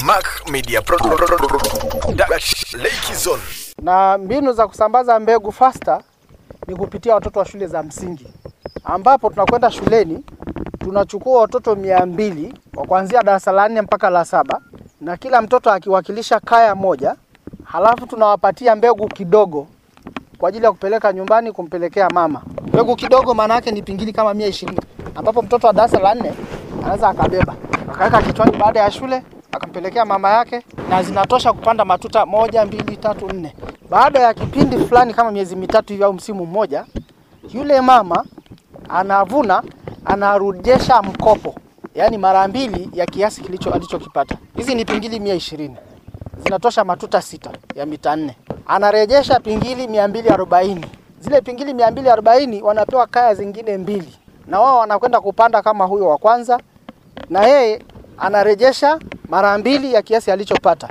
Mac Media Pro Lake Zone. Na mbinu za kusambaza mbegu faster ni kupitia watoto wa shule za msingi, ambapo tunakwenda shuleni tunachukua watoto mia mbili wa kuanzia darasa la nne mpaka la saba na kila mtoto akiwakilisha kaya moja, halafu tunawapatia mbegu kidogo kwa ajili ya kupeleka nyumbani kumpelekea mama. Mbegu kidogo maana yake ni pingili kama mia ishirini ambapo mtoto wa darasa la nne anaweza akabeba akaweka kichwani baada ya shule akampelekea mama yake, na zinatosha kupanda matuta moja, mbili, tatu, nne. Baada ya kipindi fulani kama miezi mitatu hivi au msimu mmoja, yule mama anavuna, anarejesha mkopo, yaani mara mbili ya kiasi kilicho alichokipata. Hizi ni pingili mia ishirini zinatosha matuta sita ya mita nne. Anarejesha pingili mia mbili arobaini. Zile pingili mia mbili arobaini wanapewa kaya zingine mbili, na wao wanakwenda kupanda kama huyo wa kwanza, na yeye anarejesha mara mbili ya kiasi alichopata.